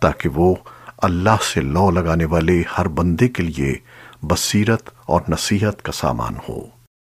تاکہ وہ اللہ سے لو لگانے والے ہر بندے کے لیے بصیرت اور نصیحت کا سامان ہو۔